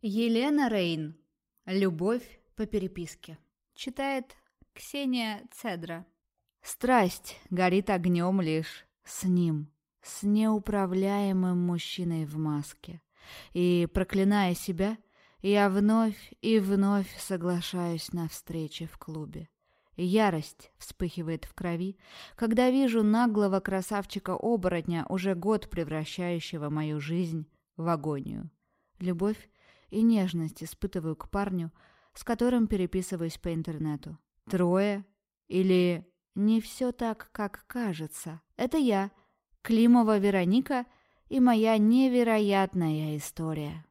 Елена Рейн. Любовь по переписке. Читает Ксения Цедра. Страсть горит огнем лишь с ним, с неуправляемым мужчиной в маске. И, проклиная себя, я вновь и вновь соглашаюсь на встречи в клубе. Ярость вспыхивает в крови, когда вижу наглого красавчика-оборотня, уже год превращающего мою жизнь в агонию. Любовь и нежность испытываю к парню, с которым переписываюсь по интернету. Трое? Или не все так, как кажется? Это я, Климова Вероника и моя невероятная история.